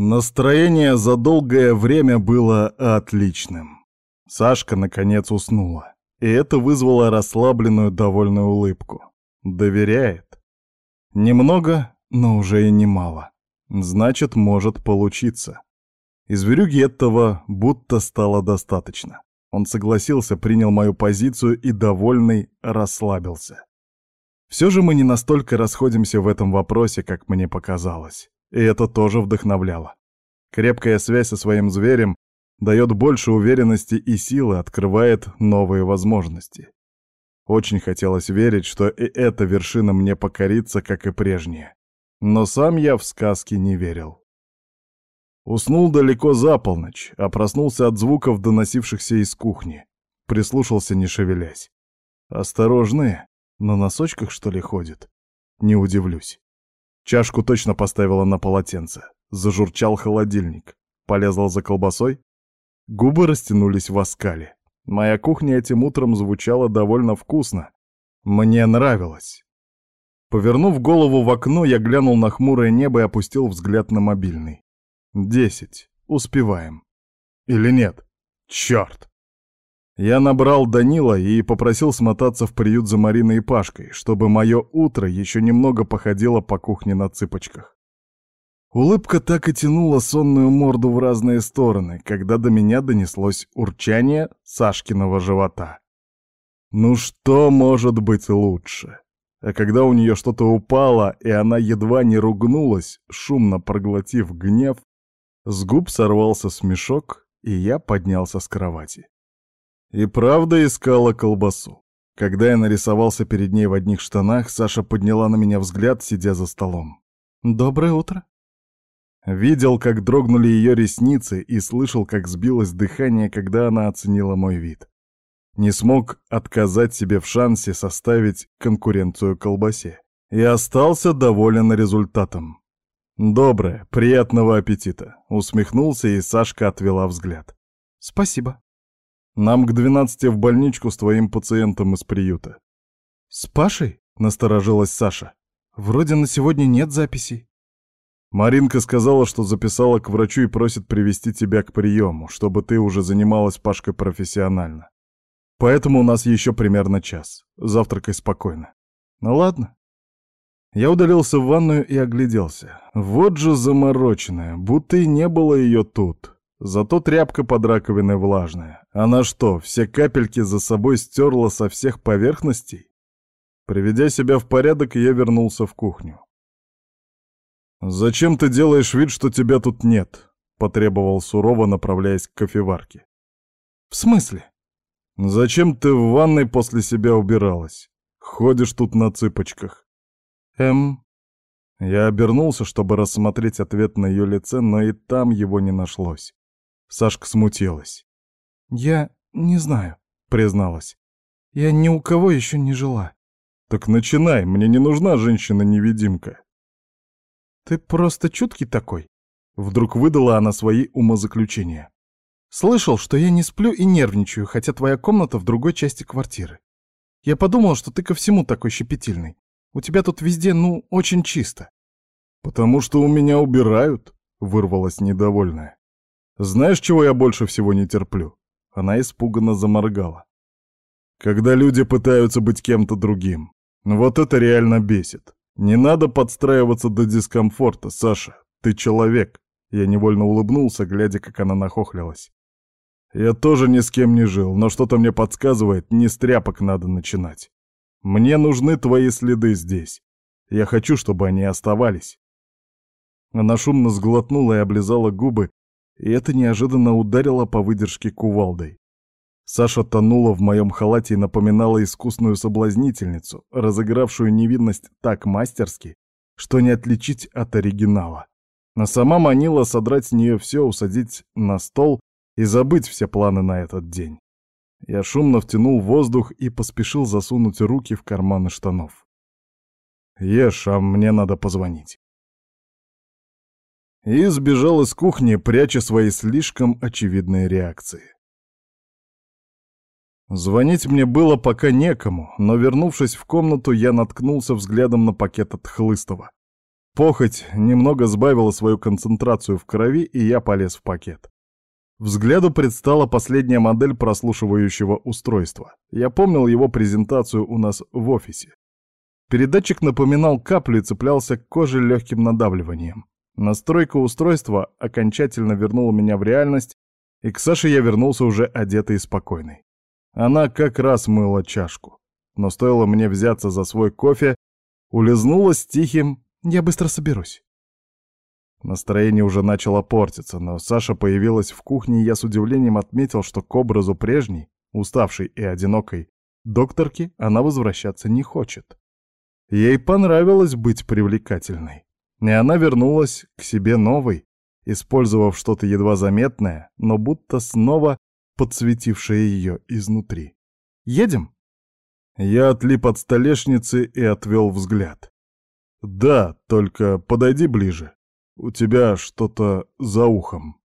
Настроение за долгое время было отличным. Сашка наконец уснула, и это вызвало расслабленную довольную улыбку. Доверяет. Немного, но уже и немало. Значит, может получиться. Из Верюги этого будто стало достаточно. Он согласился, принял мою позицию и, довольный, расслабился. Все же мы не настолько расходимся в этом вопросе, как мне показалось. И это тоже вдохновляло. Крепкая связь со своим зверем дает больше уверенности и силы, открывает новые возможности. Очень хотелось верить, что и эта вершина мне покорится, как и прежняя. Но сам я в сказки не верил. Уснул далеко за полночь, а проснулся от звуков, доносившихся из кухни. Прислушался, не шевелясь. Осторожные, на носочках, что ли, ходит? Не удивлюсь. Чашку точно поставила на полотенце. Зажурчал холодильник. Полезла за колбасой. Губы растянулись в оскале. Моя кухня этим утром звучала довольно вкусно. Мне нравилось. Повернув голову в окно, я глянул на хмурое небо и опустил взгляд на мобильный. Десять. Успеваем. Или нет? Черт! Я набрал Данила и попросил смотаться в приют за Мариной и Пашкой, чтобы мое утро еще немного походило по кухне на цыпочках. Улыбка так и тянула сонную морду в разные стороны, когда до меня донеслось урчание Сашкиного живота. Ну что может быть лучше? А когда у нее что-то упало, и она едва не ругнулась, шумно проглотив гнев, с губ сорвался смешок, и я поднялся с кровати. И правда искала колбасу. Когда я нарисовался перед ней в одних штанах, Саша подняла на меня взгляд, сидя за столом. «Доброе утро». Видел, как дрогнули ее ресницы, и слышал, как сбилось дыхание, когда она оценила мой вид. Не смог отказать себе в шансе составить конкуренцию колбасе. И остался доволен результатом. «Доброе, приятного аппетита!» — усмехнулся, и Сашка отвела взгляд. «Спасибо», нам к двенадцати в больничку с твоим пациентом из приюта». «С Пашей?» — насторожилась Саша. «Вроде на сегодня нет записей». Маринка сказала, что записала к врачу и просит привести тебя к приему, чтобы ты уже занималась Пашкой профессионально. Поэтому у нас еще примерно час. Завтракай спокойно. Ну ладно. Я удалился в ванную и огляделся. Вот же замороченная, будто и не было ее тут. Зато тряпка под раковиной влажная. Она что, все капельки за собой стерла со всех поверхностей? Приведя себя в порядок, я вернулся в кухню. «Зачем ты делаешь вид, что тебя тут нет?» — потребовал сурово, направляясь к кофеварке. «В смысле?» «Зачем ты в ванной после себя убиралась? Ходишь тут на цыпочках». «Эм...» Я обернулся, чтобы рассмотреть ответ на ее лице, но и там его не нашлось. Сашка смутилась. «Я не знаю», — призналась. «Я ни у кого еще не жила». «Так начинай, мне не нужна женщина-невидимка». «Ты просто чуткий такой», — вдруг выдала она свои умозаключения. «Слышал, что я не сплю и нервничаю, хотя твоя комната в другой части квартиры. Я подумал, что ты ко всему такой щепетильный. У тебя тут везде, ну, очень чисто». «Потому что у меня убирают», — вырвалась недовольная. Знаешь, чего я больше всего не терплю?» Она испуганно заморгала. «Когда люди пытаются быть кем-то другим. Вот это реально бесит. Не надо подстраиваться до дискомфорта, Саша. Ты человек». Я невольно улыбнулся, глядя, как она нахохлилась. «Я тоже ни с кем не жил, но что-то мне подсказывает, не с тряпок надо начинать. Мне нужны твои следы здесь. Я хочу, чтобы они оставались». Она шумно сглотнула и облизала губы, и это неожиданно ударило по выдержке кувалдой. Саша тонула в моем халате и напоминала искусную соблазнительницу, разыгравшую невинность так мастерски, что не отличить от оригинала. Но сама манила содрать с нее все, усадить на стол и забыть все планы на этот день. Я шумно втянул воздух и поспешил засунуть руки в карманы штанов. «Ешь, а мне надо позвонить» и сбежал из кухни, пряча свои слишком очевидные реакции. Звонить мне было пока некому, но, вернувшись в комнату, я наткнулся взглядом на пакет от Хлыстова. Похоть немного сбавила свою концентрацию в крови, и я полез в пакет. Взгляду предстала последняя модель прослушивающего устройства. Я помнил его презентацию у нас в офисе. Передатчик напоминал каплю и цеплялся к коже легким надавливанием. Настройка устройства окончательно вернула меня в реальность, и к Саше я вернулся уже одетый и спокойный. Она как раз мыла чашку. Но стоило мне взяться за свой кофе, улизнула с тихим «я быстро соберусь». Настроение уже начало портиться, но Саша появилась в кухне, и я с удивлением отметил, что к образу прежней, уставшей и одинокой докторки она возвращаться не хочет. Ей понравилось быть привлекательной. И она вернулась к себе новой, использовав что-то едва заметное, но будто снова подсветившее ее изнутри. «Едем?» Я отлип от столешницы и отвел взгляд. «Да, только подойди ближе. У тебя что-то за ухом».